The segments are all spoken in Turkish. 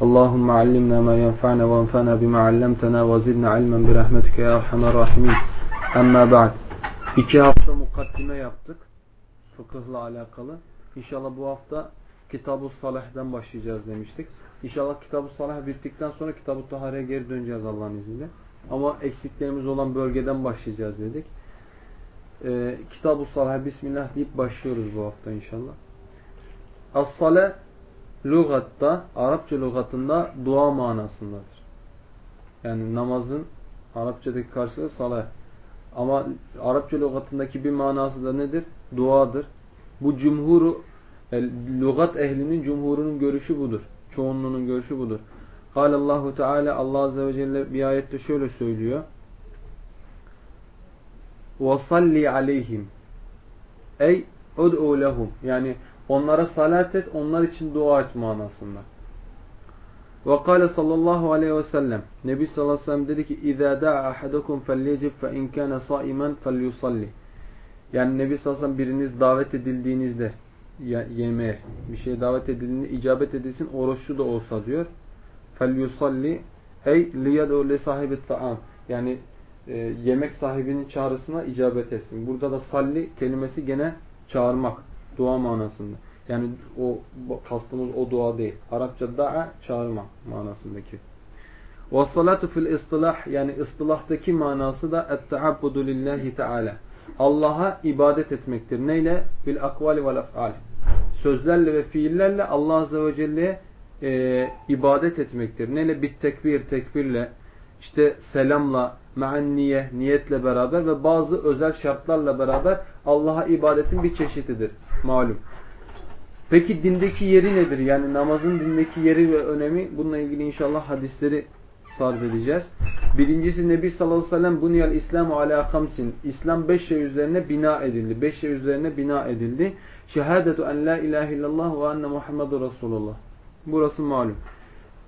Allahümme allimna ma yenfa'na ve enfa'na bima allamtana ve zidna ilmen bi rahmetike ya erhamer rahimin. Hafta mukaddime yaptık. Fıkıhla alakalı. İnşallah bu hafta Kitab-ı Salah'dan başlayacağız demiştik. İnşallah Kitab-ı Salah bittikten sonra Kitab-ı Tahare'ye geri döneceğiz Allah'ın izniyle. Ama eksiklerimiz olan bölgeden başlayacağız dedik. Ee, Kitab-ı Salah'a Bismillah deyip başlıyoruz bu hafta inşallah. As-Salah lügatta, Arapça lügatında dua manasındadır. Yani namazın Arapçadaki karşılığı salah. Ama Arapça lügatındaki bir manası da nedir? Duadır. Bu cumhuru, e, lügat ehlinin cumhurunun görüşü budur. Çoğunluğunun görüşü budur. Allahu Teala Allah Azze ve Celle bir ayette şöyle söylüyor. وَصَلِّ عَلَيْهِمْ Ey ud'u lehum. Yani Onlara salat et, onlar için dua et manasında. Ve kâle sallallahu aleyhi ve sellem Nebi sallallahu aleyhi ve sellem dedi ki اِذَا دَعَ أَحَدَكُمْ فَلْيَجِبْ فَاِنْ كَانَ صَائِمًا فَلْيُصَلِّ Yani Nebi sallallahu aleyhi ve sellem biriniz davet edildiğinizde yemeğe bir şey davet edildiğinde icabet edilsin oruçlu da olsa diyor. فَلْيُصَلِّ Ey لِيَدْعُ لِسَاهِبِ الطَّعَامِ Yani e, yemek sahibinin çağrısına icabet etsin. Burada da salli kelimesi gene çağırmak. Dua manasında. Yani o kastımız o dua değil. Arapça da'a çağırma manasındaki. Ve salatu fil istilah yani istilahtaki manası da et-taabbudu lillahi teala. Allah'a ibadet etmektir. Neyle? Bil akvali vel af'al. Sözlerle ve fiillerle Allah azze ve celle'ye e, ibadet etmektir. Neyle? Bit tekbir, tekbirle, işte selamla, meanniye, niyetle beraber ve bazı özel şartlarla beraber Allah'a ibadetin bir çeşididir malum. Peki dindeki yeri nedir? Yani namazın dindeki yeri ve önemi bununla ilgili inşallah hadisleri sarf edeceğiz. Birincisi Nebi sallallahu aleyhi ve sellem buniyal İslamu ala hamsin. İslam beş şey üzerine bina edildi. Beş şey üzerine bina edildi. Şehadetu en la ilahe illallah ve enne Muhammedu Resulullah. Burası malum.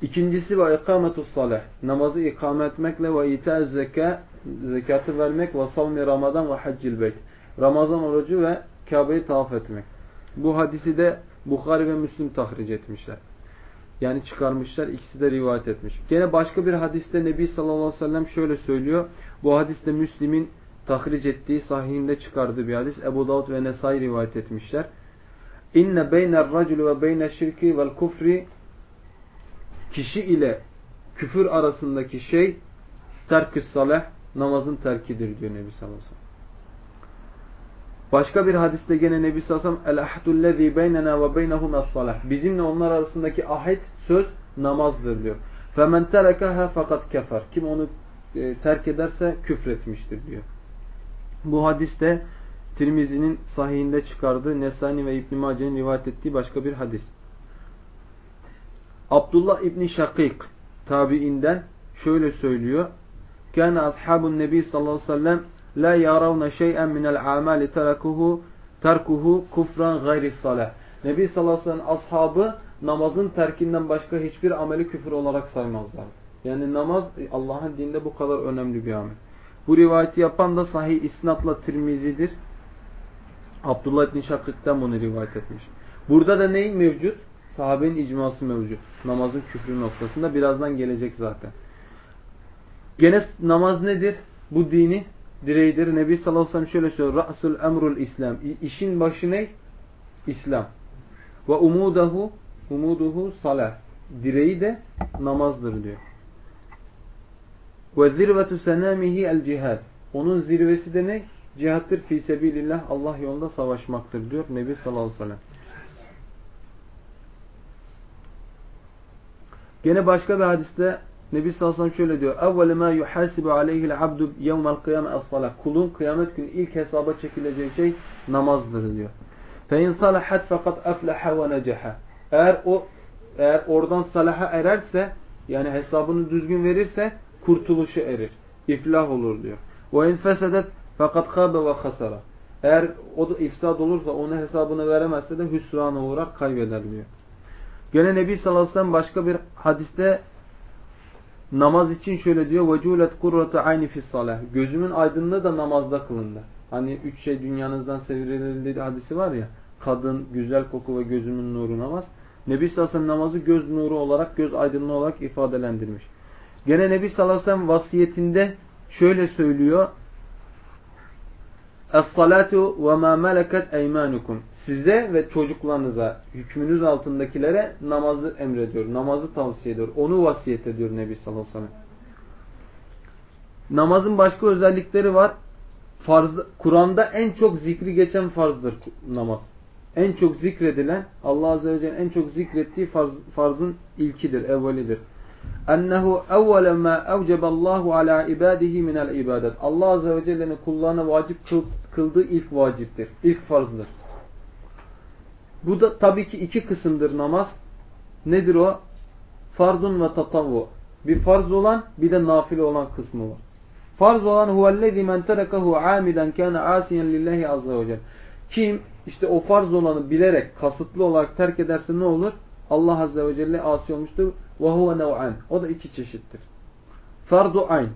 İkincisi ve ikametus salah. Namazı ikame etmekle ve ita zeka, zekatı vermek ve savmi ramadan ve haccil beyt. Ramazan orucu ve Kabe'yi tavaf etmek. Bu hadisi de Bukhari ve Müslim tahric etmişler. Yani çıkarmışlar. ikisi de rivayet etmiş. Gene başka bir hadiste Nebi sallallahu aleyhi ve sellem şöyle söylüyor. Bu hadiste Müslim'in tahric ettiği sahihinde çıkardığı bir hadis. Ebu Davud ve Nesai rivayet etmişler. İnne beyner raculu ve beyne şirki vel kufri kişi ile küfür arasındaki şey terkü salah namazın terkidir diyor Nebi sallallahu. Başka bir hadiste gene Nebi sallallahu aleyhi ve sellem el-ahdullezî beynena ve beynehum es-salah. Bizimle onlar arasındaki ahit söz namazdır diyor. Femen terekaha fakat kefer. Kim onu e, terk ederse küfretmiştir diyor. Bu hadiste Tirmizi'nin sahihinde çıkardığı Nesani ve İbn Mace'nin rivayet ettiği başka bir hadis. Abdullah İbni Şakik tabiinden şöyle söylüyor. Kâne ashabun nebi sallallahu aleyhi ve sellem la yaravna şey'en minel amali terakuhu terkuhu kufran gayri salah. Nebi sallallahu aleyhi ve sellem ashabı namazın terkinden başka hiçbir ameli küfür olarak saymazlar. Yani namaz Allah'ın dinde bu kadar önemli bir amel. Bu rivayeti yapan da sahih isnatla Tirmizi'dir. Abdullah İbni Şakik'ten bunu rivayet etmiş. Burada da ney mevcut? Sahabenin icması mevcut. Namazın küfrü noktasında. Birazdan gelecek zaten. Gene namaz nedir? Bu dini direğidir. Nebi sallallahu aleyhi ve sellem şöyle söylüyor. Ra'sul emrul İslam. İşin başı ne? İslam. Ve umudahu umuduhu salah. Direği de namazdır diyor. Ve zirvetu senamihi el cihad. Onun zirvesi de ne? Cihattır fi sebilillah. Allah yolunda savaşmaktır diyor Nebi sallallahu aleyhi ve sellem. Gene başka bir hadiste Nebi sallallahu aleyhi şöyle diyor. Evvele ma yuhasibu aleyhi'l abdu yevmel kıyame as-salah. Kulun kıyamet günü ilk hesaba çekileceği şey namazdır diyor. Salahat fakat aflaha ve necaha. Eğer o eğer oradan salaha ererse yani hesabını düzgün verirse kurtuluşu erir. iflah olur diyor. Fesedet fakat khabe ve hasara. Eğer o da ifsad olursa onu hesabını veremezse de hüsrana uğrar kaybeder diyor. Gene Nebi sallallahu aleyhi ve sellem başka bir hadiste namaz için şöyle diyor. Veculet kurratu ayni fis salah. Gözümün aydınlığı da namazda kılındı. Hani üç şey dünyanızdan sevirildi hadisi var ya. Kadın, güzel koku ve gözümün nuru namaz. Nebi sallallahu aleyhi ve sellem namazı göz nuru olarak, göz aydınlığı olarak ifadelendirmiş. Gene Nebi sallallahu aleyhi ve sellem vasiyetinde şöyle söylüyor. Es-salatu ve ma meleket eymanukum. Size ve çocuklarınıza, hükmünüz altındakilere namazı emrediyor. Namazı tavsiye ediyor. Onu vasiyet ediyor Nebi sallallahu aleyhi ve sellem. Namazın başka özellikleri var. Farz, Kur'an'da en çok zikri geçen farzdır namaz. En çok zikredilen, Allah Azze ve Celle'nin en çok zikrettiği farz, farzın ilkidir, evvelidir. Ennehu evvele ma evceballahu ala ibadihi minel ibadet. Allah Azze ve Celle'nin kullarına vacip kıldığı ilk vaciptir. İlk farzdır. Bu da tabii ki iki kısımdır namaz. Nedir o? Fardun ve tatavvu. Bir farz olan bir de nafile olan kısmı var. Farz olan huvellezî men terekahu âmiden kâne âsiyen lillahi azze ve celle. Kim işte o farz olanı bilerek, kasıtlı olarak terk ederse ne olur? Allah azze ve celle asi olmuştur. Ve huve nev'an. O da iki çeşittir. Fardu ayn.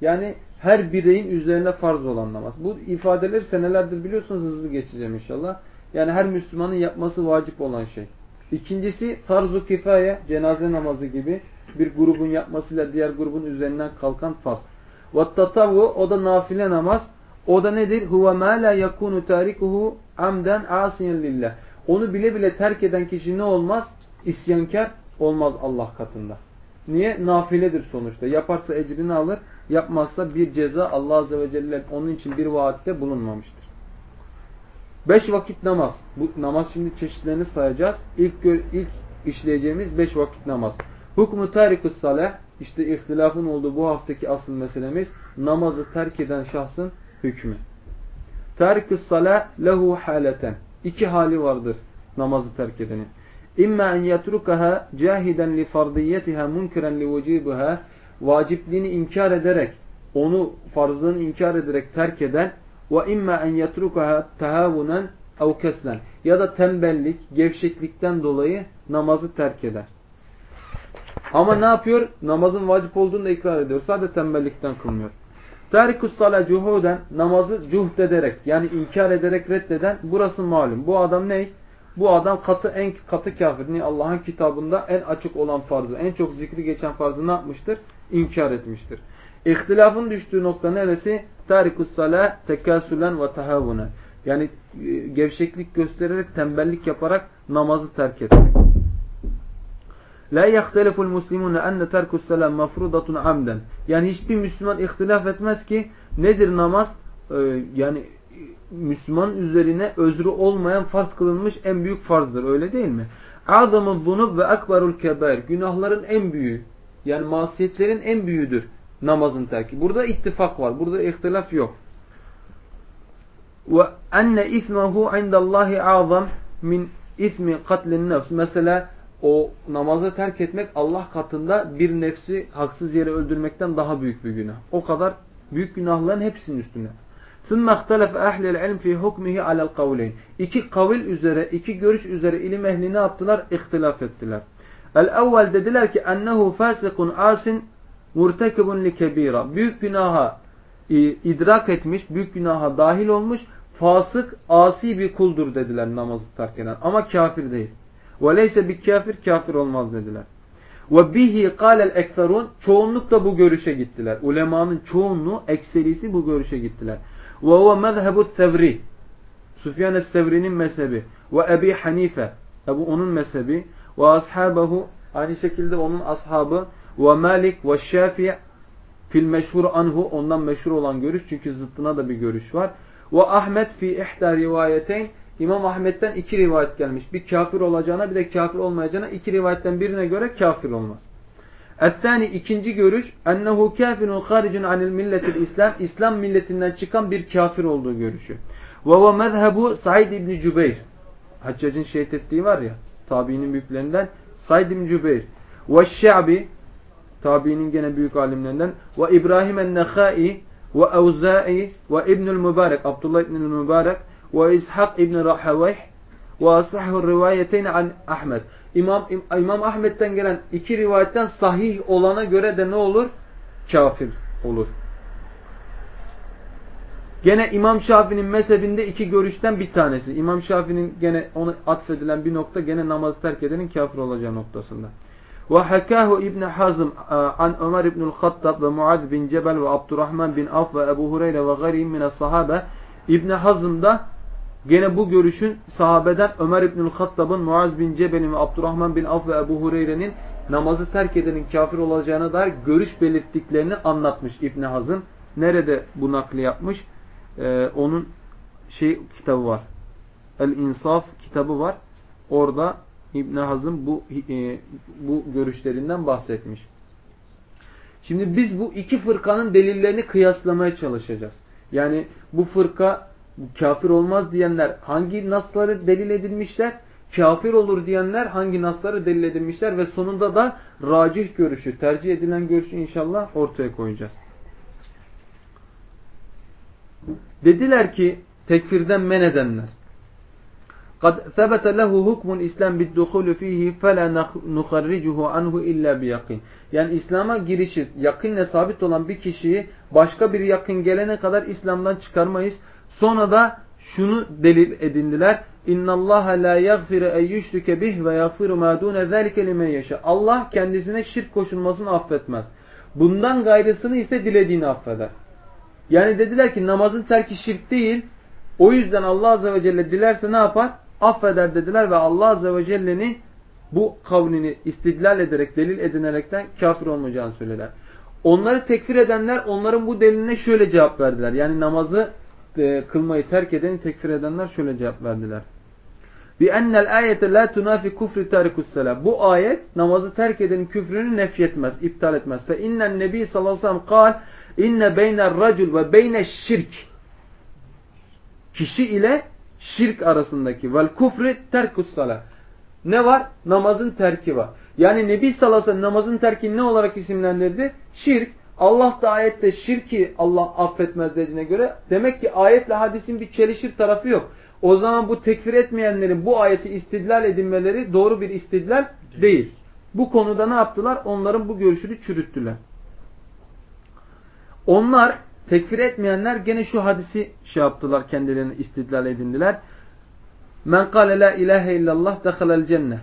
Yani her bireyin üzerine farz olan namaz. Bu ifadeleri senelerdir biliyorsunuz hızlı geçeceğim inşallah. Yani her Müslümanın yapması vacip olan şey. İkincisi farz-ı kifaye, cenaze namazı gibi bir grubun yapmasıyla diğer grubun üzerinden kalkan farz. Vattatavvu o da nafile namaz. O da nedir? Huve ma la yakunu tarikuhu amden asiyen lillah. Onu bile bile terk eden kişi ne olmaz? İsyankar olmaz Allah katında. Niye? Nafiledir sonuçta. Yaparsa ecrini alır, yapmazsa bir ceza Allah Azze ve Celle onun için bir vaatte bulunmamıştır. Beş vakit namaz. Bu namaz şimdi çeşitlerini sayacağız. İlk, ilk işleyeceğimiz beş vakit namaz. Hukmu tarikus salah. İşte ihtilafın olduğu bu haftaki asıl meselemiz namazı terk eden şahsın hükmü. Tarikus salah lehu haleten. İki hali vardır namazı terk edenin. İmma en yetrukaha cahiden li fardiyetiha munkiren li vecibiha vacipliğini inkar ederek onu farzlığını inkar ederek terk eden ve imma en yetrukaha tahavunen ev keslen ya da tembellik, gevşeklikten dolayı namazı terk eder. Ama ne yapıyor? Namazın vacip olduğunu da ikrar ediyor. Sadece tembellikten kılmıyor. Tarikus sala cuhuden namazı cuhd ederek yani inkar ederek reddeden burası malum. Bu adam ne? Bu adam katı en katı kafir. Allah'ın kitabında en açık olan farzı, en çok zikri geçen farzı ne yapmıştır? İnkar etmiştir. İhtilafın düştüğü nokta neresi? Tarikus sala tekasülen ve tahavunen. Yani e, gevşeklik göstererek, tembellik yaparak namazı terk etmek. La yahteleful muslimun enne terkus selam mafrudatun amden. Yani hiçbir Müslüman ihtilaf etmez ki nedir namaz? Ee, yani Müslüman üzerine özrü olmayan farz kılınmış en büyük farzdır. Öyle değil mi? Azamul zunub ve akbarul kebair. Günahların en büyüğü. Yani masiyetlerin en büyüğüdür namazın terki. Burada ittifak var. Burada ihtilaf yok. Ve enne ismehu indallahi azam min ismi katlin nefs. Mesela o namazı terk etmek Allah katında bir nefsi haksız yere öldürmekten daha büyük bir günah. O kadar büyük günahların hepsinin üstüne. ثُمَّ اخْتَلَفَ اَهْلِ الْعِلْمِ فِي حُكْمِهِ عَلَى الْقَوْلَيْنِ İki kavil üzere, iki görüş üzere ilim ehli ne yaptılar? İhtilaf ettiler. El-evvel dediler ki ennehu fasikun asin murtekibun li kebira. Büyük günaha idrak etmiş, büyük günaha dahil olmuş, fasık, asi bir kuldur dediler namazı terk eden. Ama kafir değil. Ve leyse bir kafir, kafir olmaz dediler. Ve bihi kâlel ekserun, çoğunluk da bu görüşe gittiler. Ulemanın çoğunluğu, ekserisi bu görüşe gittiler. Ve huve mezhebu sevri. Süfyan sevri'nin mezhebi. Ve Ebi Hanife. Bu onun mezhebi. Ve ashabahu. Aynı şekilde onun ashabı. Ve Malik ve Şafi' fil meşhur anhu. Ondan meşhur olan görüş. Çünkü zıttına da bir görüş var. Ve Ahmet fi ihda rivayeteyn. İmam Ahmet'ten iki rivayet gelmiş. Bir kafir olacağına bir de kafir olmayacağına iki rivayetten birine göre kafir olmaz. Ethani ikinci görüş ennehu kafirun haricun anil milletil İslam İslam milletinden çıkan bir kafir olduğu görüşü. Ve ve mezhebu Said İbni Cübeyr. Haccac'ın şehit ettiği var ya tabiinin büyüklerinden Said İbni Cübeyr. Ve Şe'bi Tabiinin gene büyük alimlerinden. Ve İbrahim en-Nekhai ve Evza'i ve İbnül Mübarek. Abdullah İbnül Mübarek ve İshak İbn Rahawayh ve asahhu rivayeteyn an Ahmed. İmam, İmam Ahmet'ten gelen iki rivayetten sahih olana göre de ne olur? Kafir olur. Gene İmam Şafii'nin mezhebinde iki görüşten bir tanesi. İmam Şafii'nin gene ona atfedilen bir nokta gene namazı terk edenin kafir olacağı noktasında. Ve hakahu İbn Hazm an Ömer İbnül Hattab ve Muad bin Cebel ve Abdurrahman bin Af ve Ebu Hureyre ve gayrihim mine sahabe İbn Hazm da gene bu görüşün sahabeden Ömer İbnül Hattab'ın Muaz bin Cebel'in ve Abdurrahman bin Af ve Ebu Hureyre'nin namazı terk edenin kafir olacağına dair görüş belirttiklerini anlatmış İbn Hazm. Nerede bu nakli yapmış? Ee, onun şey kitabı var. El İnsaf kitabı var. Orada İbn Hazım bu e, bu görüşlerinden bahsetmiş. Şimdi biz bu iki fırkanın delillerini kıyaslamaya çalışacağız. Yani bu fırka kafir olmaz diyenler hangi nasları delil edilmişler? Kafir olur diyenler hangi nasları delil edilmişler? Ve sonunda da racih görüşü, tercih edilen görüşü inşallah ortaya koyacağız. Dediler ki tekfirden men edenler. قد ثبت له حكم الإسلام بالدخول فيه فلا نخرجه عنه إلا بيقين. Yani İslam'a girişi yakınla sabit olan bir kişiyi başka bir yakın gelene kadar İslam'dan çıkarmayız. Sonra da şunu delil edindiler. İnna Allah la yaghfiru en yushrike bih ve yaghfiru ma dun zalike limen yasha. Allah kendisine şirk koşulmasını affetmez. Bundan gayrısını ise dilediğini affeder. Yani dediler ki namazın terki şirk değil. O yüzden Allah Azze ve Celle dilerse ne yapar? Affeder dediler ve Allah Azze ve Celle'nin bu kavlini istidlal ederek, delil edinerekten kafir olmayacağını söylediler. Onları tekfir edenler onların bu deliline şöyle cevap verdiler. Yani namazı e, kılmayı terk edeni tekfir edenler şöyle cevap verdiler. Bi ennel ayete la tunafi kufri tarikus selam. Bu ayet namazı terk edenin küfrünü nefyetmez, iptal etmez. Fe innen nebi sallallahu aleyhi ve sellem kal inne beyner racul ve beyne şirk kişi ile şirk arasındaki vel kufri terkus salah. Ne var? Namazın terki var. Yani Nebi sallallahu aleyhi ve sellem namazın terkini ne olarak isimlendirdi? Şirk. Allah da ayette şirki Allah affetmez dediğine göre demek ki ayetle hadisin bir çelişir tarafı yok. O zaman bu tekfir etmeyenlerin bu ayeti istidlal edinmeleri doğru bir istidlal değil. Bu konuda ne yaptılar? Onların bu görüşünü çürüttüler. Onlar tekfir etmeyenler gene şu hadisi şey yaptılar kendilerini istidlal edindiler. Men kâle la ilahe illallah dehalel cennet.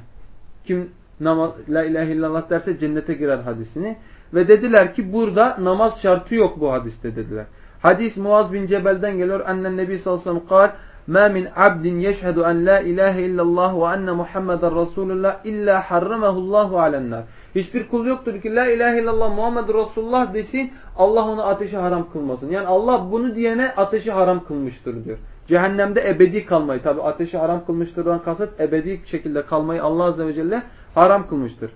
Kim namaz, la ilahe illallah derse cennete girer hadisini. Ve dediler ki burada namaz şartı yok bu hadiste dediler. Hadis Muaz bin Cebel'den geliyor. Annen Nebi sallallahu aleyhi ve sellem kal Ma min abdin yeşhedü en la ilahe illallah ve enne Muhammeden Resulullah illa harramahullahu alennar. Hiçbir kul yoktur ki la ilahe illallah Muhammed Resulullah desin Allah onu ateşe haram kılmasın. Yani Allah bunu diyene ateşi haram kılmıştır diyor. Cehennemde ebedi kalmayı tabi ateşi haram kılmıştırdan kasıt ebedi şekilde kalmayı Allah Azze ve Celle haram kılmıştır.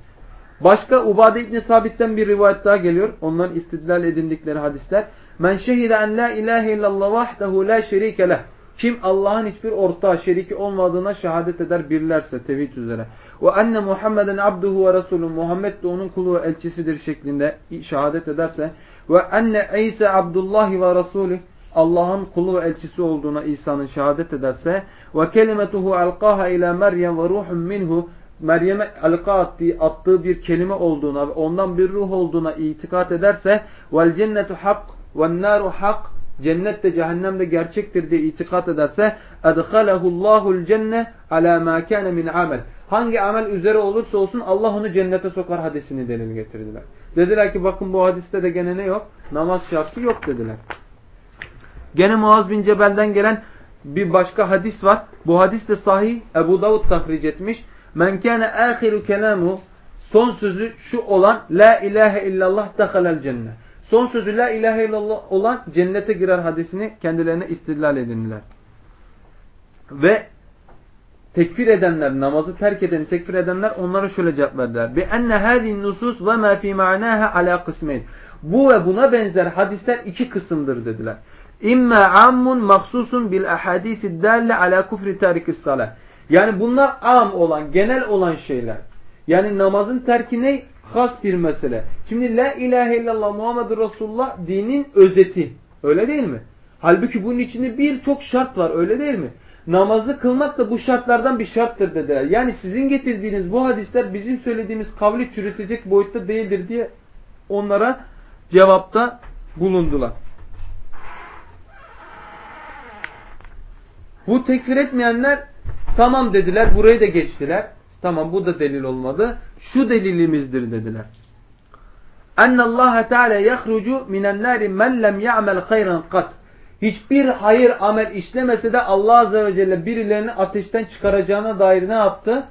Başka Ubade İbni Sabit'ten bir rivayet daha geliyor. Onların istidlal edindikleri hadisler. Men şehide en la ilahe illallah vahdehu la şerike leh. Kim Allah'ın hiçbir ortağı şeriki olmadığına şehadet eder birlerse tevhid üzere. Ve enne Muhammeden abduhu ve resulü Muhammed de onun kulu ve elçisidir şeklinde şehadet ederse ve enne İsa abdullahi ve resulü Allah'ın kulu ve elçisi olduğuna İsa'nın şehadet ederse ve kelimetuhu alqaha ila Meryem ve ruhun minhu. Meryem'e alqa attığı, attığı bir kelime olduğuna ve ondan bir ruh olduğuna itikat ederse vel cennetu hak ve naru hak. Cennet de cehennem de gerçektir diye itikat ederse edhalehullahul cenne ala ma kana min amel. Hangi amel üzere olursa olsun Allah onu cennete sokar hadisini delil getirdiler. Dediler ki bakın bu hadiste de gene ne yok? Namaz şartı yok dediler. Gene Muaz bin Cebel'den gelen bir başka hadis var. Bu hadis de sahih. Ebu Davud tahric etmiş. Men kâne âhiru kelamu son sözü şu olan La ilahe illallah dehalel cennet. Son sözü La ilahe illallah olan cennete girer hadisini kendilerine istidlal edindiler. Ve tekfir edenler, namazı terk eden, tekfir edenler onlara şöyle cevap verdiler. Bi enne hâzîn nusus ve mâ fî ma'nâhe alâ kısmeyn. Bu ve buna benzer hadisler iki kısımdır dediler. İmma ammun mahsusun bil ahadisi dalle ala kufri tarikis salah. Yani bunlar am olan, genel olan şeyler. Yani namazın terki ne? has bir mesele. Şimdi la ilahe illallah Muhammed Resulullah dinin özeti. Öyle değil mi? Halbuki bunun içinde birçok şart var. Öyle değil mi? Namazı kılmak da bu şartlardan bir şarttır dediler. Yani sizin getirdiğiniz bu hadisler bizim söylediğimiz kavli çürütecek boyutta değildir diye onlara cevapta bulundular. Bu tekfir etmeyenler tamam dediler. Burayı da geçtiler. Tamam bu da delil olmadı. Şu delilimizdir dediler. Enne Allah Teala yahrucu minen nari men lem ya'mel hayran kat. Hiçbir hayır amel işlemese de Allah Azze ve Celle birilerini ateşten çıkaracağına dair ne yaptı?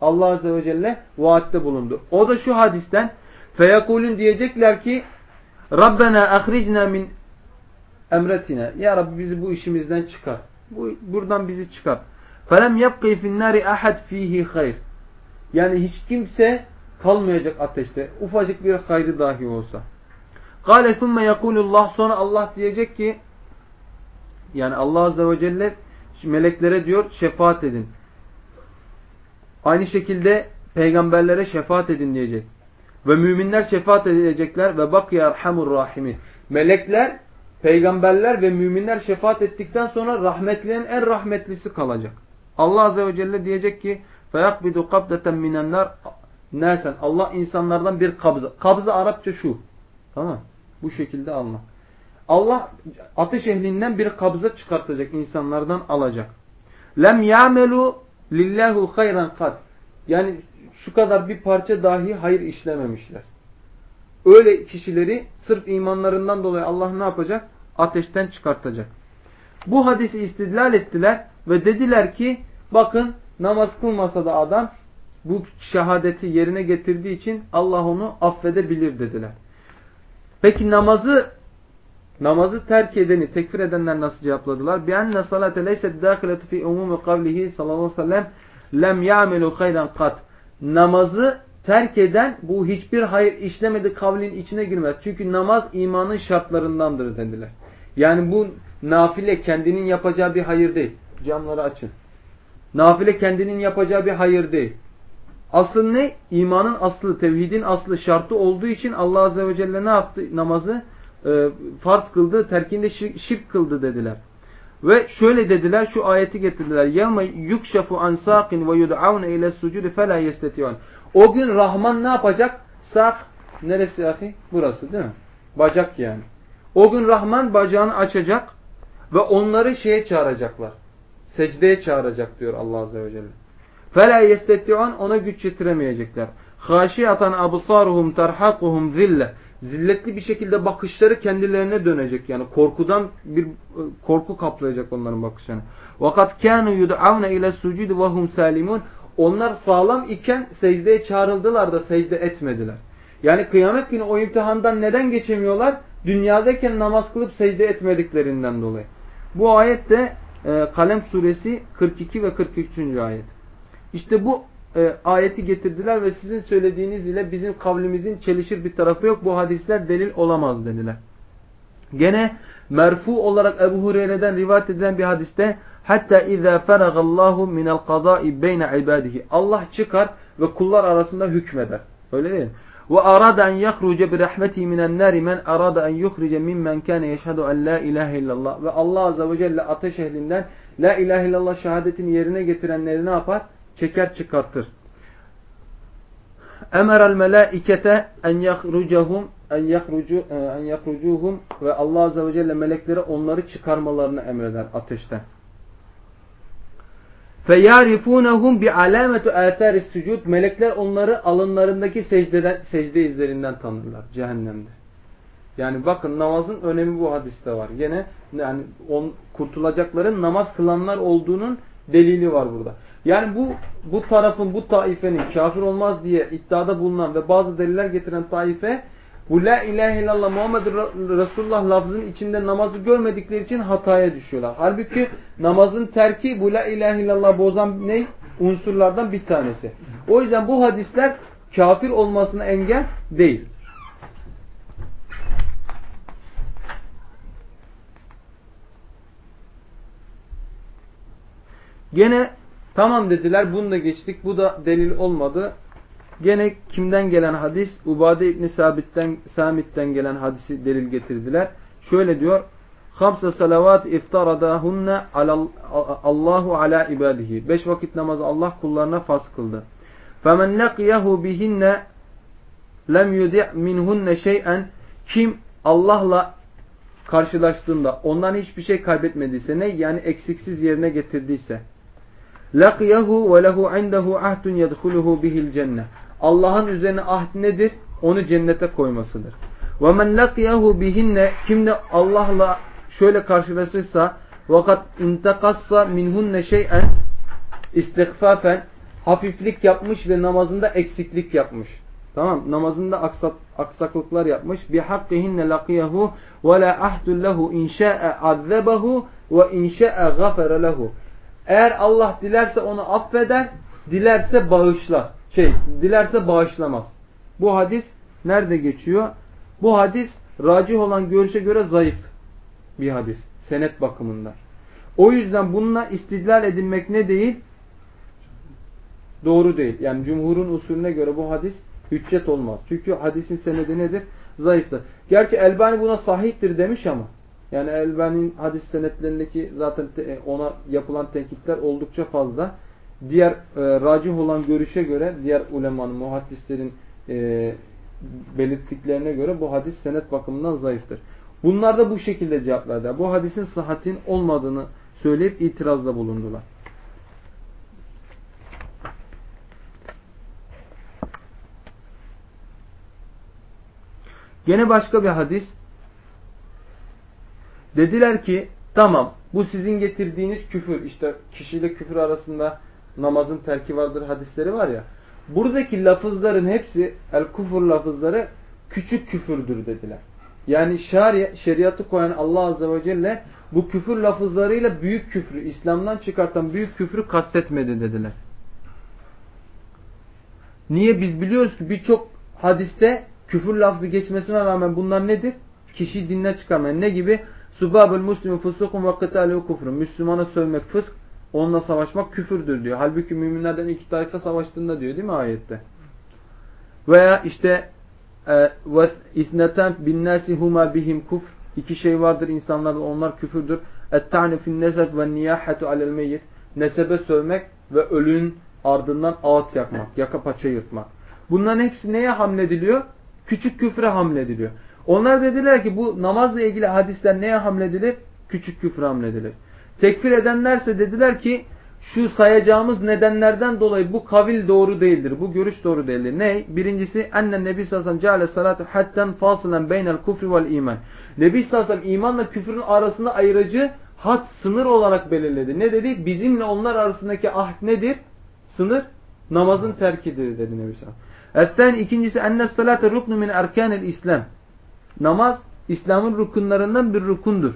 Allah Azze ve Celle vaatte bulundu. O da şu hadisten feyakulun diyecekler ki Rabbena ahricna min emretine. Ya Rabbi bizi bu işimizden çıkar. Bu, buradan bizi çıkar. Felem yapqi finnari ahad fihi hayr. Yani hiç kimse kalmayacak ateşte. Ufacık bir hayrı dahi olsa. Kale thumme yekulullah sonra Allah diyecek ki yani Allah Azze ve Celle meleklere diyor şefaat edin. Aynı şekilde peygamberlere şefaat edin diyecek. Ve müminler şefaat edecekler ve bak ya erhamur rahimin. Melekler, peygamberler ve müminler şefaat ettikten sonra rahmetlilerin en rahmetlisi kalacak. Allah Azze ve Celle diyecek ki فَيَقْبِدُ قَبْدَةً مِنَ النَّارِ Nersen Allah insanlardan bir kabza. Kabza Arapça şu. Tamam Bu şekilde alma. Allah ateş ehlinden bir kabza çıkartacak. insanlardan alacak. Lem ya'melu lillahu hayran kat. Yani şu kadar bir parça dahi hayır işlememişler. Öyle kişileri sırf imanlarından dolayı Allah ne yapacak? Ateşten çıkartacak. Bu hadisi istidlal ettiler ve dediler ki bakın namaz kılmasa da adam bu şehadeti yerine getirdiği için Allah onu affedebilir dediler. Peki namazı namazı terk edeni, tekfir edenler nasıl cevapladılar? بِأَنَّ صَلَاتَ لَيْسَتْ دَاخِلَةُ فِي اُمُومِ قَوْلِهِ sallallahu aleyhi ve sellem lem ya'melu hayran kat. Namazı terk eden bu hiçbir hayır işlemedi kavlin içine girmez. Çünkü namaz imanın şartlarındandır dediler. Yani bu nafile kendinin yapacağı bir hayır değil. Camları açın. Nafile kendinin yapacağı bir hayır değil. Asıl ne? İmanın aslı, tevhidin aslı şartı olduğu için Allah Azze ve Celle ne yaptı? Namazı e, farz kıldı, terkinde şirk, şirk kıldı dediler. Ve şöyle dediler, şu ayeti getirdiler. يَوْمَ يُكْشَفُ عَنْ سَاقٍ وَيُدْعَوْنَ اِلَى السُّجُودِ فَلَا يَسْتَتِيُونَ O gün Rahman ne yapacak? Sak, neresi ahi? Burası değil mi? Bacak yani. O gün Rahman bacağını açacak ve onları şeye çağıracaklar. Secdeye çağıracak diyor Allah Azze ve Celle. فَلَا يَسْتَتِعُونَ Ona güç yetiremeyecekler. خَاشِيَةً أَبْصَارُهُمْ تَرْحَقُهُمْ ذِلَّ zilletli bir şekilde bakışları kendilerine dönecek yani korkudan bir e, korku kaplayacak onların bakışlarını. Vakat kanu yud'avne ile sucud ve hum salimun. Onlar sağlam iken secdeye çağrıldılar da secde etmediler. Yani kıyamet günü o imtihandan neden geçemiyorlar? Dünyadayken namaz kılıp secde etmediklerinden dolayı. Bu ayet de e, Kalem suresi 42 ve 43. ayet. İşte bu e, ayeti getirdiler ve sizin söylediğiniz ile bizim kavlimizin çelişir bir tarafı yok. Bu hadisler delil olamaz dediler. Gene merfu olarak Ebu Hureyre'den rivayet edilen bir hadiste hatta izâ feragallahu minel qadâi beyne ibadihi Allah çıkar ve kullar arasında hükmeder. Öyle değil mi? Ve arada en yahruce bi rahmeti minen nari men arada en yuhrice mimmen kâne yeşhedü en la ilahe illallah. Ve Allah azze ve celle ateş ehlinden la ilahe illallah şehadetini yerine getirenleri ne yapar? Çeker çıkartır. Emerel melaikete en yahrucuhum en yahrucu e, en yahrucuhum ve Allah azze ve celle meleklere onları çıkarmalarını emreder ateşten. Feyarifunhum bi alameti ataris sucud melekler onları alınlarındaki secdeden secde izlerinden tanırlar cehennemde. Yani bakın namazın önemi bu hadiste var. Yine yani on, kurtulacakların namaz kılanlar olduğunun delili var burada. Yani bu bu tarafın, bu taifenin kafir olmaz diye iddiada bulunan ve bazı deliller getiren taife bu la ilahe illallah Muhammed Resulullah lafzının içinde namazı görmedikleri için hataya düşüyorlar. Halbuki namazın terki bu la ilahe illallah bozan ne? Unsurlardan bir tanesi. O yüzden bu hadisler kafir olmasına engel değil. Gene Tamam dediler bunu da geçtik. Bu da delil olmadı. Gene kimden gelen hadis? Ubade İbni Sabit'ten, Samit'ten gelen hadisi delil getirdiler. Şöyle diyor. Hamsa salavat iftaradahunne Allahu ala ibadihi. Beş vakit namazı Allah kullarına farz kıldı. Femen laqiyahu bihinne lem yudi' minhunne şey'en kim Allah'la karşılaştığında ondan hiçbir şey kaybetmediyse ne? Yani eksiksiz yerine getirdiyse. Ve lehu indehu ahdun yedhuluhu bihil cennet. Allah'ın üzerine ahd nedir? Onu cennete koymasıdır. Men laqiyahu bihinne kim de Allah'la şöyle karşılaşırsa vakat intakassa minhunne şey'en istihfafen hafiflik yapmış ve namazında eksiklik yapmış. Tamam namazında aksak, aksaklıklar yapmış. Bi hakkihinne laqiyahu ve la ahdun lehu in şa'e azzabahu ve in şa'e gafara lehu. Eğer Allah dilerse onu affeder, dilerse bağışlar. Şey, dilerse bağışlamaz. Bu hadis nerede geçiyor? Bu hadis racih olan görüşe göre zayıf bir hadis. Senet bakımından. O yüzden bununla istidlal edilmek ne değil? Doğru değil. Yani cumhurun usulüne göre bu hadis hüccet olmaz. Çünkü hadisin senedi nedir? Zayıftır. Gerçi Elbani buna sahiptir demiş ama yani Elbani'nin hadis senetlerindeki zaten ona yapılan tenkitler oldukça fazla. Diğer e, racih olan görüşe göre, diğer ulemanın, muhaddislerin e, belirttiklerine göre bu hadis senet bakımından zayıftır. Bunlar da bu şekilde cevap verdiler. Bu hadisin sıhhatin olmadığını söyleyip itirazda bulundular. Gene başka bir hadis. Dediler ki tamam bu sizin getirdiğiniz küfür işte kişiyle küfür arasında namazın terki vardır hadisleri var ya. Buradaki lafızların hepsi el kufur lafızları küçük küfürdür dediler. Yani şari, şeriatı koyan Allah Azze ve Celle bu küfür lafızlarıyla büyük küfrü, İslam'dan çıkartan büyük küfrü kastetmedi dediler. Niye? Biz biliyoruz ki birçok hadiste küfür lafzı geçmesine rağmen bunlar nedir? Kişi dinle çıkarmayan. Ne gibi? Subabul muslimu fusukun ve kıtalu kufrun. Müslümana sövmek fısk, onunla savaşmak küfürdür diyor. Halbuki müminlerden iki tarife savaştığında diyor değil mi ayette? Veya işte e, isneten bin nasi huma bihim kufr. İki şey vardır insanlarda onlar küfürdür. Et-ta'nu fin neseb ve niyahatu alel meyyit. Nesebe sövmek ve ölünün ardından ağıt yakmak, yaka paça yırtmak. Bunların hepsi neye hamlediliyor? Küçük küfre hamlediliyor. Onlar dediler ki bu namazla ilgili hadisler neye hamledilir? Küçük küfre hamledilir. Tekfir edenlerse dediler ki şu sayacağımız nedenlerden dolayı bu kavil doğru değildir. Bu görüş doğru değildir. Ne? Birincisi ennen Nebi sallallahu aleyhi ve sellem salatu hatten fasılen beynel kufri vel iman. Nebi sallallahu aleyhi ve sellem imanla küfrün arasında ayırıcı hat sınır olarak belirledi. Ne dedi? Bizimle onlar arasındaki ahd nedir? Sınır namazın terkidir dedi Nebi sallallahu aleyhi ve sellem. ikincisi enne salate ruknu min erkanil İslam. Namaz İslam'ın rukunlarından bir rukundur.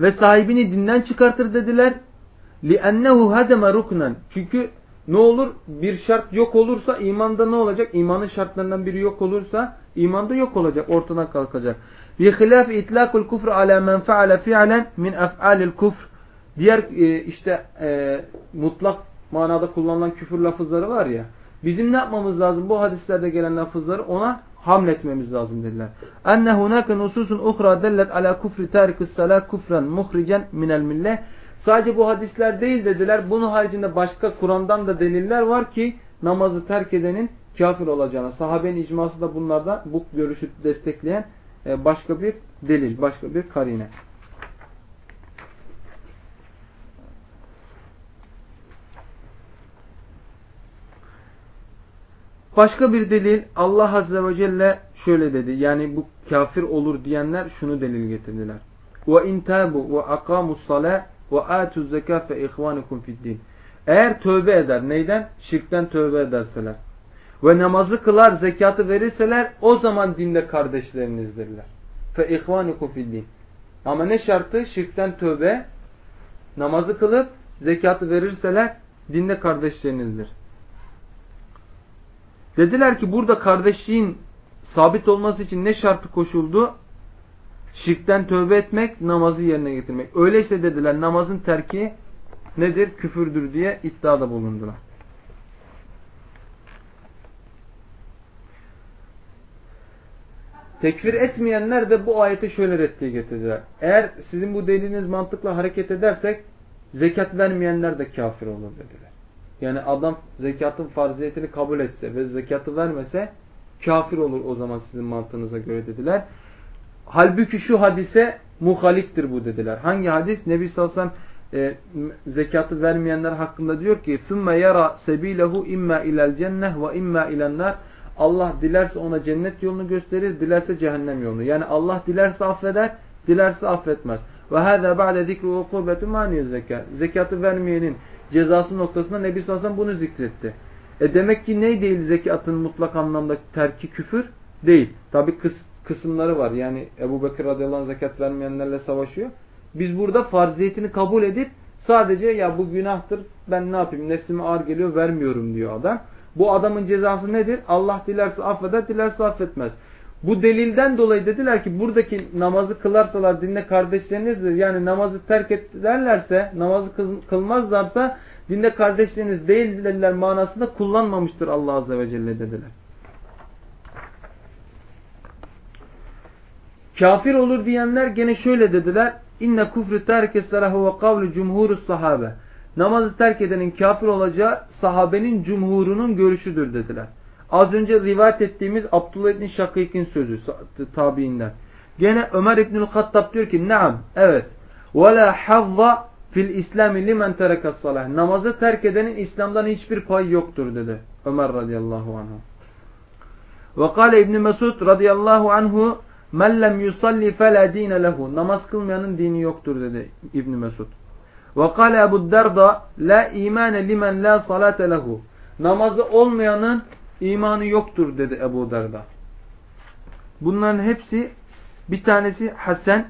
Ve sahibini dinden çıkartır dediler. لِأَنَّهُ هَدَمَ رُكْنًا Çünkü ne olur? Bir şart yok olursa imanda ne olacak? İmanın şartlarından biri yok olursa imanda yok olacak, ortadan kalkacak. بِخِلَافِ اِطْلَاقُ الْكُفْرِ عَلَى مَنْ فَعَلَ فِعَلًا مِنْ اَفْعَالِ الْكُفْرِ Diğer e, işte e, mutlak manada kullanılan küfür lafızları var ya. Bizim ne yapmamız lazım? Bu hadislerde gelen lafızları ona hamletmemiz lazım dediler. Enne hunake nususun uhra dellet ala kufri tarikis salat kufran muhricen minel millet. Sadece bu hadisler değil dediler. Bunun haricinde başka Kur'an'dan da deliller var ki namazı terk edenin kafir olacağına. Sahabenin icması da bunlardan bu görüşü destekleyen e, başka bir delil, başka bir karine. Başka bir delil Allah Azze ve Celle şöyle dedi. Yani bu kafir olur diyenler şunu delil getirdiler. Ve akamus sala ve atuz zeka fe ihvanukum fid Eğer tövbe eder neyden? Şirkten tövbe ederseler ve namazı kılar, zekatı verirseler o zaman dinde kardeşlerinizdirler. Fe ihvanukum fid Ama ne şartı? Şirkten tövbe, namazı kılıp zekatı verirseler dinde kardeşlerinizdir. Dediler ki burada kardeşliğin sabit olması için ne şartı koşuldu? Şirkten tövbe etmek, namazı yerine getirmek. Öyleyse dediler namazın terki nedir? Küfürdür diye iddiada bulundular. Tekfir etmeyenler de bu ayete şöyle reddiye getirdiler. Eğer sizin bu deliniz mantıkla hareket edersek zekat vermeyenler de kafir olur dediler. Yani adam zekatın farziyetini kabul etse ve zekatı vermese kafir olur o zaman sizin mantığınıza göre dediler. Halbuki şu hadise muhaliktir bu dediler. Hangi hadis? Nebi sallallahu aleyhi ve sellem e, zekatı vermeyenler hakkında diyor ki ثُمَّ يَرَى سَب۪يلَهُ اِمَّا اِلَى الْجَنَّةِ وَاِمَّا اِلَى النَّارِ Allah dilerse ona cennet yolunu gösterir, dilerse cehennem yolunu. Yani Allah dilerse affeder, dilerse affetmez. Ve hâzâ ba'de zikru ukubetü mâniye zekat. Zekatı vermeyenin cezası noktasında Nebi sallallahu aleyhi bunu zikretti. E demek ki ne değil zekatın mutlak anlamda terki küfür? Değil. Tabi kıs, kısımları var. Yani Ebu Bekir radıyallahu anh zekat vermeyenlerle savaşıyor. Biz burada farziyetini kabul edip sadece ya bu günahtır ben ne yapayım nefsime ağır geliyor vermiyorum diyor adam. Bu adamın cezası nedir? Allah dilerse affeder, dilerse affetmez. Bu delilden dolayı dediler ki buradaki namazı kılarsalar dinle kardeşlerinizdir. Yani namazı terk ederlerse, namazı kılmazlarsa dinde kardeşleriniz değil dediler manasında kullanmamıştır Allah Azze ve Celle dediler. Kafir olur diyenler gene şöyle dediler. İnne kufrü terke salahu ve kavlu cumhurus sahabe. Namazı terk edenin kafir olacağı sahabenin cumhurunun görüşüdür dediler. Az önce rivayet ettiğimiz Abdullah İbni Şakik'in sözü tabiinden. Gene Ömer İbnül Hattab diyor ki Naam evet. Ve la havva fil İslami limen terekas salah. Namazı terk edenin İslam'dan hiçbir pay yoktur dedi. Ömer radıyallahu anhu. Ve kâle İbni Mesud radıyallahu anhu men lem yusalli fela dine lehu. Namaz kılmayanın dini yoktur dedi İbni Mesud. Ve kâle Ebu Derda la imane limen la salate lehu. Namazı olmayanın imanı yoktur dedi Ebu Derda. Bunların hepsi bir tanesi Hasan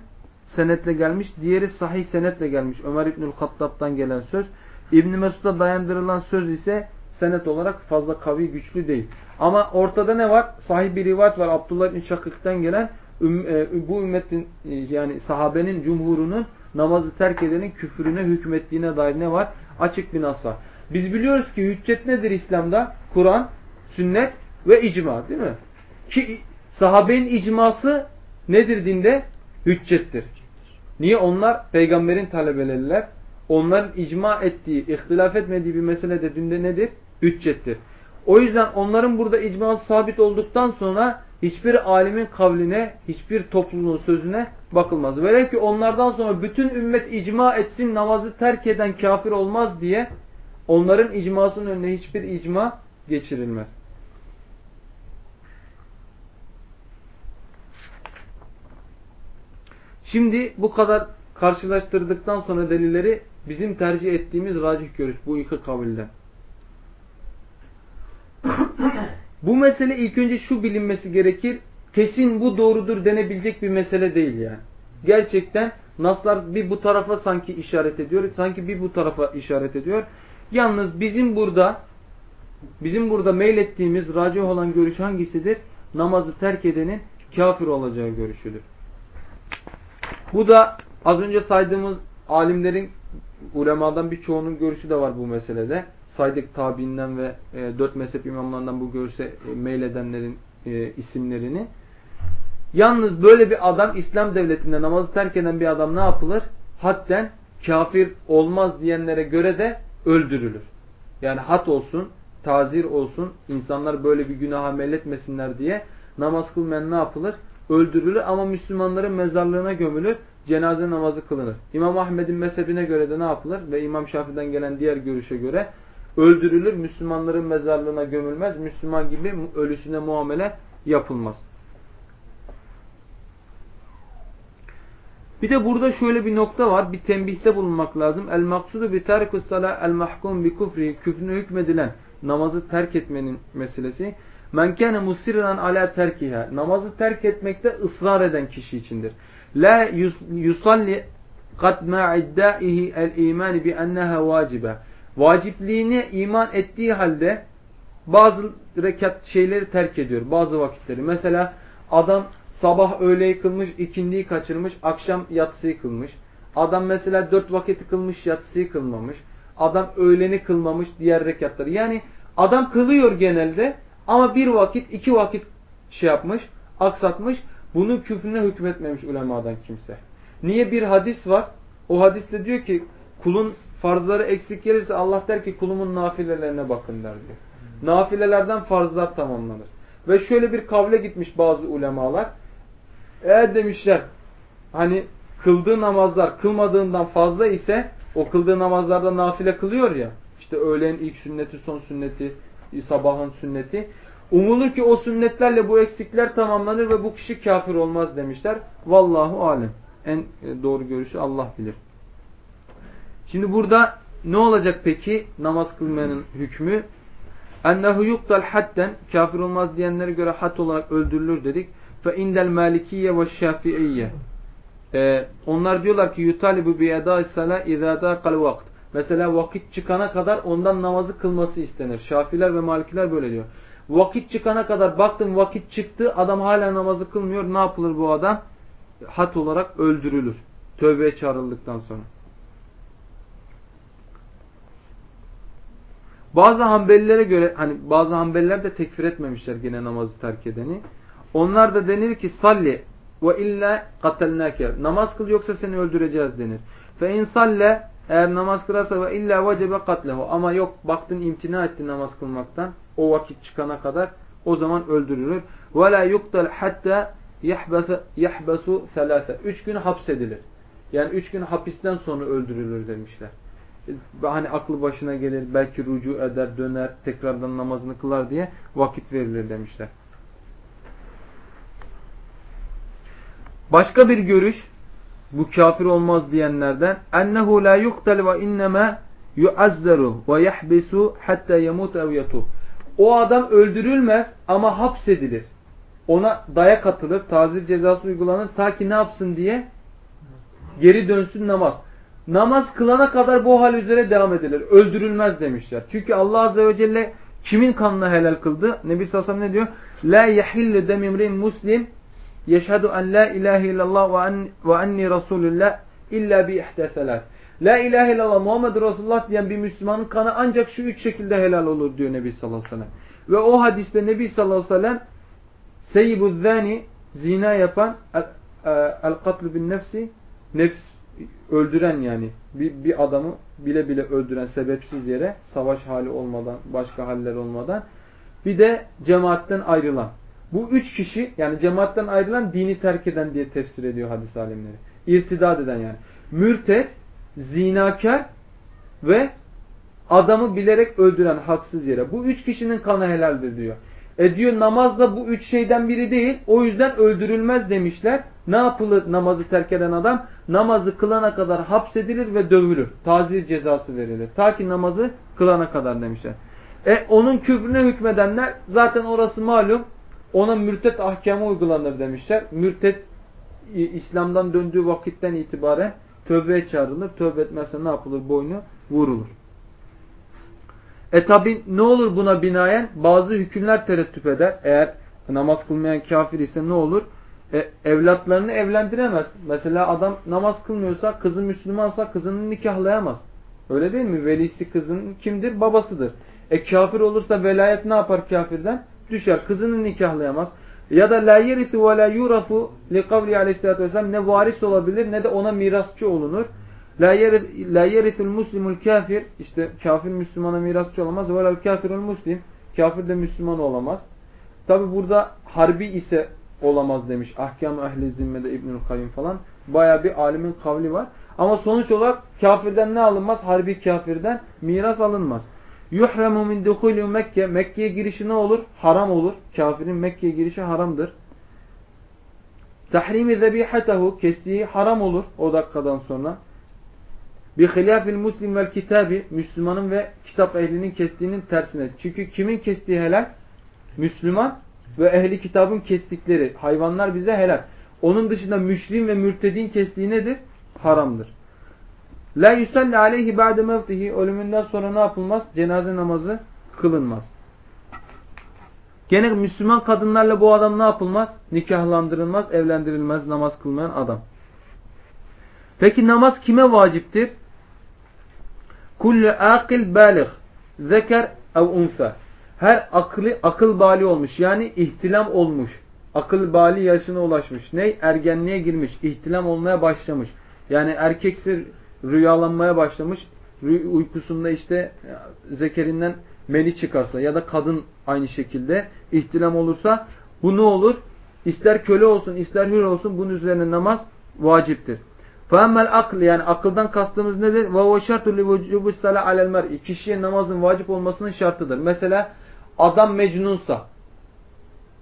senetle gelmiş, diğeri sahih senetle gelmiş. Ömer İbnül Hattab'dan gelen söz. İbn Mesud'a dayandırılan söz ise senet olarak fazla kavi güçlü değil. Ama ortada ne var? Sahih bir rivayet var Abdullah İbn Şakık'tan gelen e, bu ümmetin e, yani sahabenin cumhurunun namazı terk edenin küfrüne hükmettiğine dair ne var? Açık bir nas var. Biz biliyoruz ki hüccet nedir İslam'da? Kur'an, sünnet ve icma değil mi? Ki sahabenin icması nedir dinde? Hüccettir. Niye? Onlar peygamberin talebeleriler. Onların icma ettiği, ihtilaf etmediği bir mesele de dinde nedir? Hüccettir. O yüzden onların burada icması sabit olduktan sonra hiçbir alimin kavline, hiçbir topluluğun sözüne bakılmaz. Velev ki onlardan sonra bütün ümmet icma etsin namazı terk eden kafir olmaz diye onların icmasının önüne hiçbir icma geçirilmez. Şimdi bu kadar karşılaştırdıktan sonra delilleri bizim tercih ettiğimiz racih görüş bu iki kavilden. bu mesele ilk önce şu bilinmesi gerekir. Kesin bu doğrudur denebilecek bir mesele değil yani. Gerçekten naslar bir bu tarafa sanki işaret ediyor, sanki bir bu tarafa işaret ediyor. Yalnız bizim burada bizim burada meylettiğimiz racih olan görüş hangisidir? Namazı terk edenin kafir olacağı görüşüdür. Bu da az önce saydığımız alimlerin ulemadan birçoğunun görüşü de var bu meselede. Saydık tabiinden ve e, dört mezhep imamlarından bu görüşe e, meyledenlerin e, isimlerini. Yalnız böyle bir adam İslam devletinde namazı terk eden bir adam ne yapılır? Hatten kafir olmaz diyenlere göre de öldürülür. Yani hat olsun, tazir olsun, insanlar böyle bir günaha meyletmesinler diye namaz kılmayan ne yapılır? Öldürülür ama Müslümanların mezarlığına gömülür. Cenaze namazı kılınır. İmam Ahmed'in mezhebine göre de ne yapılır? Ve İmam Şafii'den gelen diğer görüşe göre öldürülür. Müslümanların mezarlığına gömülmez. Müslüman gibi ölüsüne muamele yapılmaz. Bir de burada şöyle bir nokta var. Bir tembihte bulunmak lazım. El maksudu bi terkus sala el mahkum bi kufri küfrüne hükmedilen namazı terk etmenin meselesi. Men kâne musirran ala terkiha. Namazı terk etmekte ısrar eden kişi içindir. La yusalli kad ma iddaihi el iman bi enneha vacibe. Vacipliğini iman ettiği halde bazı rekat şeyleri terk ediyor. Bazı vakitleri. Mesela adam sabah öğleyi kılmış, ikindiyi kaçırmış, akşam yatsıyı kılmış. Adam mesela dört vakiti kılmış, yatsıyı kılmamış. Adam öğleni kılmamış, diğer rekatları. Yani adam kılıyor genelde ama bir vakit, iki vakit şey yapmış, aksatmış. bunun küfrüne hükmetmemiş ulemadan kimse. Niye bir hadis var? O hadiste diyor ki kulun farzları eksik gelirse Allah der ki kulumun nafilelerine bakın der diyor. Nafilelerden farzlar tamamlanır. Ve şöyle bir kavle gitmiş bazı ulemalar. Eğer demişler hani kıldığı namazlar kılmadığından fazla ise o kıldığı namazlarda nafile kılıyor ya. İşte öğlenin ilk sünneti, son sünneti, sabahın sünneti. Umulur ki o sünnetlerle bu eksikler tamamlanır ve bu kişi kafir olmaz demişler. Vallahu alem. En e, doğru görüşü Allah bilir. Şimdi burada ne olacak peki namaz kılmayanın hükmü? Ennehu yuktal hadden kafir olmaz diyenlere göre had olarak öldürülür dedik. Fe indel malikiye ve şafiiyye. Ee, onlar diyorlar ki yutalibu bi edâ sala izâ vakt. Mesela vakit çıkana kadar ondan namazı kılması istenir. Şafiler ve malikiler böyle diyor. Vakit çıkana kadar baktım vakit çıktı adam hala namazı kılmıyor. Ne yapılır bu adam? Hat olarak öldürülür. Tövbeye çağrıldıktan sonra. Bazı Hanbelilere göre hani bazı Hanbeliler de tekfir etmemişler gene namazı terk edeni. Onlar da denir ki salli ve illa katelnake. Namaz kıl yoksa seni öldüreceğiz denir. Fe in salle eğer namaz kılarsa ve illa vecebe katlehu. Ama yok baktın imtina etti namaz kılmaktan. O vakit çıkana kadar o zaman öldürülür. Ve la yuktal hatta yahbasu selase. Üç gün hapsedilir. Yani üç gün hapisten sonra öldürülür demişler. Hani aklı başına gelir, belki rucu eder, döner, tekrardan namazını kılar diye vakit verilir demişler. Başka bir görüş bu kafir olmaz diyenlerden ennehu la yuqtal ve innema yuazzaru ve yahbisu hatta yemut ev. O adam öldürülmez ama hapsedilir. Ona dayak atılır, tazir cezası uygulanır ta ki ne yapsın diye geri dönsün namaz. Namaz kılana kadar bu hal üzere devam edilir. Öldürülmez demişler. Çünkü Allah Azze ve Celle kimin kanını helal kıldı? Nebi Sassam ne diyor? La yehillu demimrin muslim yeşhedü en la ilahe illallah ve enni Resulullah illa bi ihdeselat. La ilahe illallah Muhammed Resulullah diyen bir Müslümanın kanı ancak şu üç şekilde helal olur diyor Nebi sallallahu aleyhi ve sellem. Ve o hadiste Nebi sallallahu aleyhi ve sellem seyyibu zani zina yapan el katlu bin nefsi nefs öldüren yani bir, bir adamı bile bile öldüren sebepsiz yere savaş hali olmadan başka haller olmadan bir de cemaatten ayrılan bu üç kişi yani cemaatten ayrılan dini terk eden diye tefsir ediyor hadis alimleri. İrtidad eden yani. Mürtet, zinakar ve adamı bilerek öldüren haksız yere. Bu üç kişinin kanı helaldir diyor. E diyor namaz da bu üç şeyden biri değil. O yüzden öldürülmez demişler. Ne yapılır namazı terk eden adam? Namazı kılana kadar hapsedilir ve dövülür. Tazir cezası verilir. Ta ki namazı kılana kadar demişler. E onun küfrüne hükmedenler zaten orası malum ona mürtet ahkamı uygulanır demişler. Mürtet İslam'dan döndüğü vakitten itibaren tövbeye çağrılır. Tövbe etmezse ne yapılır? Boynu vurulur. E tabi ne olur buna binaen? Bazı hükümler terettüp eder. Eğer namaz kılmayan kafir ise ne olur? E, evlatlarını evlendiremez. Mesela adam namaz kılmıyorsa, kızı Müslümansa kızını nikahlayamaz. Öyle değil mi? Velisi kızın kimdir? Babasıdır. E kafir olursa velayet ne yapar kafirden? Düşer. Kızını nikahlayamaz. Ya da la yerisu ve la yurafu li kavli aleyhissalatü vesselam ne varis olabilir ne de ona mirasçı olunur. La yerisul muslimul kafir işte kafir Müslümana mirasçı olamaz. Ve la kafirul muslim kafir de Müslüman olamaz. Tabi burada harbi ise olamaz demiş. Ahkam-ı ehli zimmede İbnül Kayyum falan. Baya bir alimin kavli var. Ama sonuç olarak kafirden ne alınmaz? Harbi kafirden miras alınmaz. Yuhremu min duhulü Mekke. Mekke'ye girişi ne olur? Haram olur. Kafirin Mekke'ye girişi haramdır. Tahrimi zebihatehu. Kestiği haram olur o dakikadan sonra. Bi hilafil muslim vel kitabi. Müslümanın ve kitap ehlinin kestiğinin tersine. Çünkü kimin kestiği helal? Müslüman ve ehli kitabın kestikleri. Hayvanlar bize helal. Onun dışında müşrim ve mürtedin kestiği nedir? Haramdır. La yusalli aleyhi ba'de mevtihi ölümünden sonra ne yapılmaz? Cenaze namazı kılınmaz. Gene Müslüman kadınlarla bu adam ne yapılmaz? Nikahlandırılmaz, evlendirilmez namaz kılmayan adam. Peki namaz kime vaciptir? Kullu akil baligh zeker ev unsa. Her aklı, akıl bali olmuş yani ihtilam olmuş Akıl bali yaşına ulaşmış. Ne? Ergenliğe girmiş. ihtilam olmaya başlamış. Yani erkeksi rüyalanmaya başlamış. Uykusunda işte e, zekerinden meni çıkarsa ya da kadın aynı şekilde ihtilam olursa bu ne olur? İster köle olsun ister hür olsun bunun üzerine namaz vaciptir. فَاَمَّا akl yani akıldan kastımız nedir? وَهُوَ شَرْتُ لِوُجُبُ السَّلَى عَلَى الْمَرْءِ Kişiye namazın vacip olmasının şartıdır. Mesela adam mecnunsa,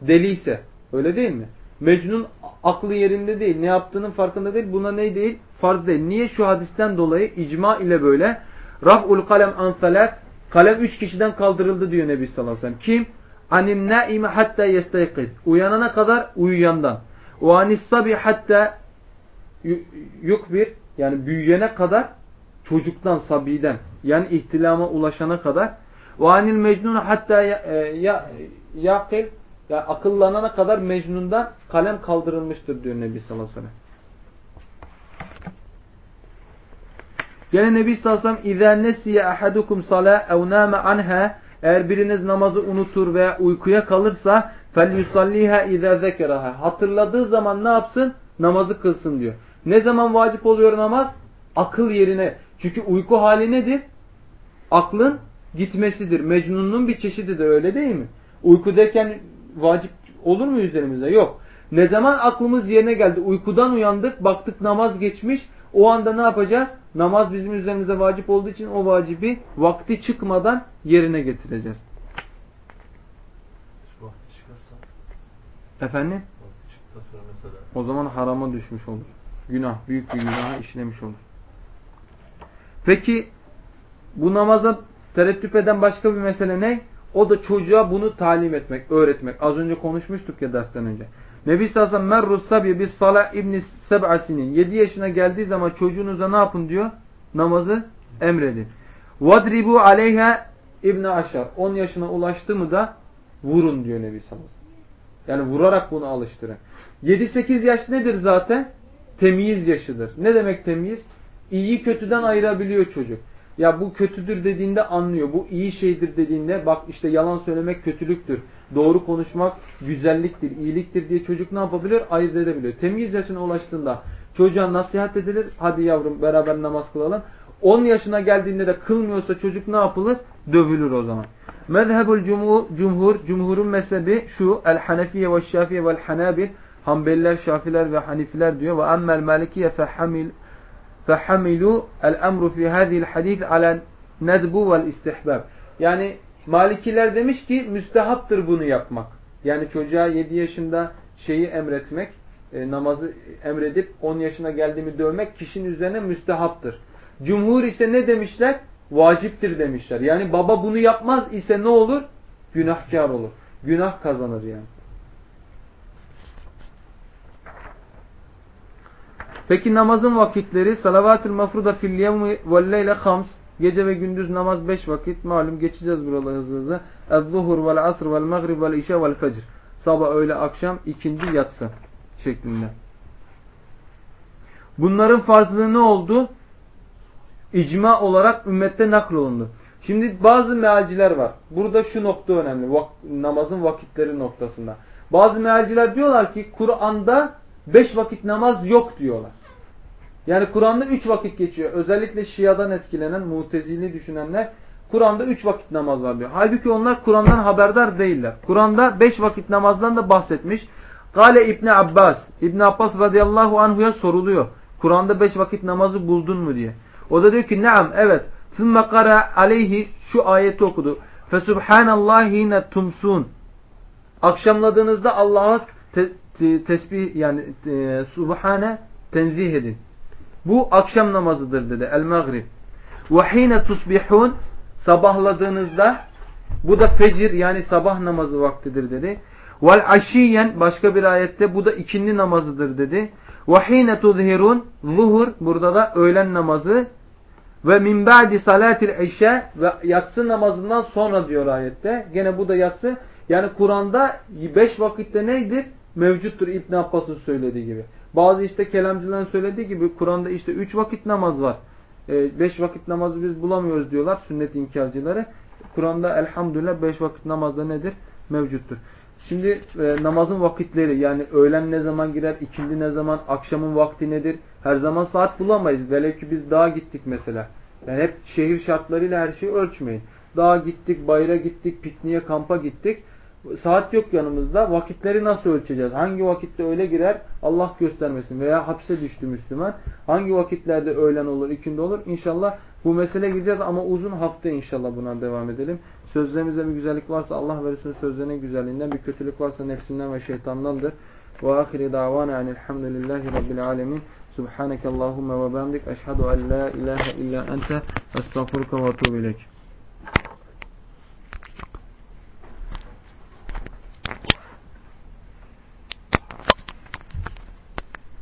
deliyse öyle değil mi? Mecnun aklı yerinde değil. Ne yaptığının farkında değil. Buna ne değil? Farz değil. Niye? Şu hadisten dolayı icma ile böyle raf'ul kalem anfeler kalem üç kişiden kaldırıldı diyor Nebi sallallahu aleyhi ve sellem. Kim? Anim naime hatta yestayqid. Uyanana kadar uyuyandan. Ve anis sabi hatta yukbir yani büyüyene kadar çocuktan, sabiden yani ihtilama ulaşana kadar ve anil mecnun hatta e, ya, yaqil ya akıllanana kadar mecnundan kalem kaldırılmıştır diyor Nebi sallallahu aleyhi ve sellem. Gene Nebi sallallahu aleyhi ve sellem اِذَا نَسِيَ أَحَدُكُمْ صَلَاءَ اَوْ نَامَ عَنْهَا Eğer biriniz namazı unutur veya uykuya kalırsa فَلْيُسَلِّيهَا اِذَا ذَكَرَهَا Hatırladığı zaman ne yapsın? Namazı kılsın diyor. Ne zaman vacip oluyor namaz? Akıl yerine. Çünkü uyku hali nedir? Aklın gitmesidir. Mecnunluğun bir çeşididir öyle değil mi? Uykudayken vacip olur mu üzerimize? Yok. Ne zaman aklımız yerine geldi? Uykudan uyandık, baktık namaz geçmiş. o anda ne yapacağız? Namaz bizim üzerimize vacip olduğu için o vacibi vakti çıkmadan yerine getireceğiz. Efendim? O zaman harama düşmüş olur. Günah, büyük bir günah işlemiş olur. Peki bu namaza tereddüt eden başka bir mesele ne? O da çocuğa bunu talim etmek, öğretmek. Az önce konuşmuştuk ya dersten önce. Nebi sallallahu aleyhi ve sellem merru bis salah ibni seb'asinin. 7 yaşına geldiği zaman çocuğunuza ne yapın diyor? Namazı emredin. Vadribu aleyha ibni aşar. 10 yaşına ulaştı mı da vurun diyor Nebi sallallahu aleyhi ve sellem. Yani vurarak bunu alıştırın. 7-8 yaş nedir zaten? Temyiz yaşıdır. Ne demek temyiz? İyi kötüden ayırabiliyor çocuk. Ya bu kötüdür dediğinde anlıyor. Bu iyi şeydir dediğinde bak işte yalan söylemek kötülüktür. Doğru konuşmak güzelliktir, iyiliktir diye çocuk ne yapabilir? Ayırt edebiliyor. Temyiz yaşına ulaştığında çocuğa nasihat edilir. Hadi yavrum beraber namaz kılalım. 10 yaşına geldiğinde de kılmıyorsa çocuk ne yapılır? Dövülür o zaman. Mezhebul cumhur, cumhurun mezhebi şu. El hanefiye ve şafiye vel hanabil. Hanbeliler, Şafiler ve Hanifiler diyor. Ve emmel malikiye fehamil emru fi hadhihi hadis ala nedbu vel istihbab. Yani Malikiler demiş ki müstehaptır bunu yapmak. Yani çocuğa 7 yaşında şeyi emretmek, e, namazı emredip 10 yaşına geldiğimi dövmek kişinin üzerine müstehaptır. Cumhur ise ne demişler? Vaciptir demişler. Yani baba bunu yapmaz ise ne olur? Günahkar olur. Günah kazanır yani. Peki namazın vakitleri salavatül mafruda fil yevmi vel leyle hams Gece ve gündüz namaz beş vakit. Malum geçeceğiz buraları hızlı hızlı. Ez-zuhur vel asr vel maghrib vel işe vel fecr. Sabah, öğle, akşam, ikindi, yatsı şeklinde. Bunların farzlığı ne oldu? İcma olarak ümmette naklolundu. Şimdi bazı mealciler var. Burada şu nokta önemli. Vak namazın vakitleri noktasında. Bazı mealciler diyorlar ki Kur'an'da beş vakit namaz yok diyorlar. Yani Kur'an'da üç vakit geçiyor. Özellikle Şia'dan etkilenen, mutezili düşünenler Kur'an'da üç vakit namaz var diyor. Halbuki onlar Kur'an'dan haberdar değiller. Kur'an'da beş vakit namazdan da bahsetmiş. Gale İbni Abbas, İbni Abbas radıyallahu anhuya soruluyor. Kur'an'da beş vakit namazı buldun mu diye. O da diyor ki naam evet. Sümme kara aleyhi şu ayeti okudu. Fesubhanallahi hine tumsun. Akşamladığınızda Allah'a te, te, tesbih yani e, subhane tenzih edin. Bu akşam namazıdır dedi. El-Maghrib. Hine tusbihun sabahladığınızda bu da fecir yani sabah namazı vaktidir dedi. Vel aşiyen başka bir ayette bu da ikindi namazıdır dedi. Ve hine tudhirun zuhur burada da öğlen namazı ve min ba'di salatil işe ve yatsı namazından sonra diyor ayette. Gene bu da yatsı. Yani Kur'an'da beş vakitte neydir? Mevcuttur İbn Abbas'ın söylediği gibi. Bazı işte kelamcıların söylediği gibi Kur'an'da işte üç vakit namaz var. E, beş vakit namazı biz bulamıyoruz diyorlar sünnet inkarcıları. Kur'an'da elhamdülillah beş vakit namazda nedir? Mevcuttur. Şimdi e, namazın vakitleri yani öğlen ne zaman girer, ikindi ne zaman, akşamın vakti nedir? Her zaman saat bulamayız. Velev ki biz dağa gittik mesela. Yani hep şehir şartlarıyla her şeyi ölçmeyin. Dağa gittik, bayra gittik, pikniğe, kampa gittik. Saat yok yanımızda. Vakitleri nasıl ölçeceğiz? Hangi vakitte öyle girer? Allah göstermesin. Veya hapse düştü Müslüman. Hangi vakitlerde öğlen olur, ikindi olur? İnşallah bu mesele gireceğiz ama uzun hafta inşallah buna devam edelim. Sözlerimizde bir güzellik varsa Allah ve Resulü sözlerinin güzelliğinden, bir kötülük varsa nefsinden ve şeytandandır. Ve ahiri davana enilhamdülillahi rabbil alemin. Subhaneke Allahümme ve bihamdik. Eşhedü en la ilahe illa ente estağfurka ve etûbü ileyk.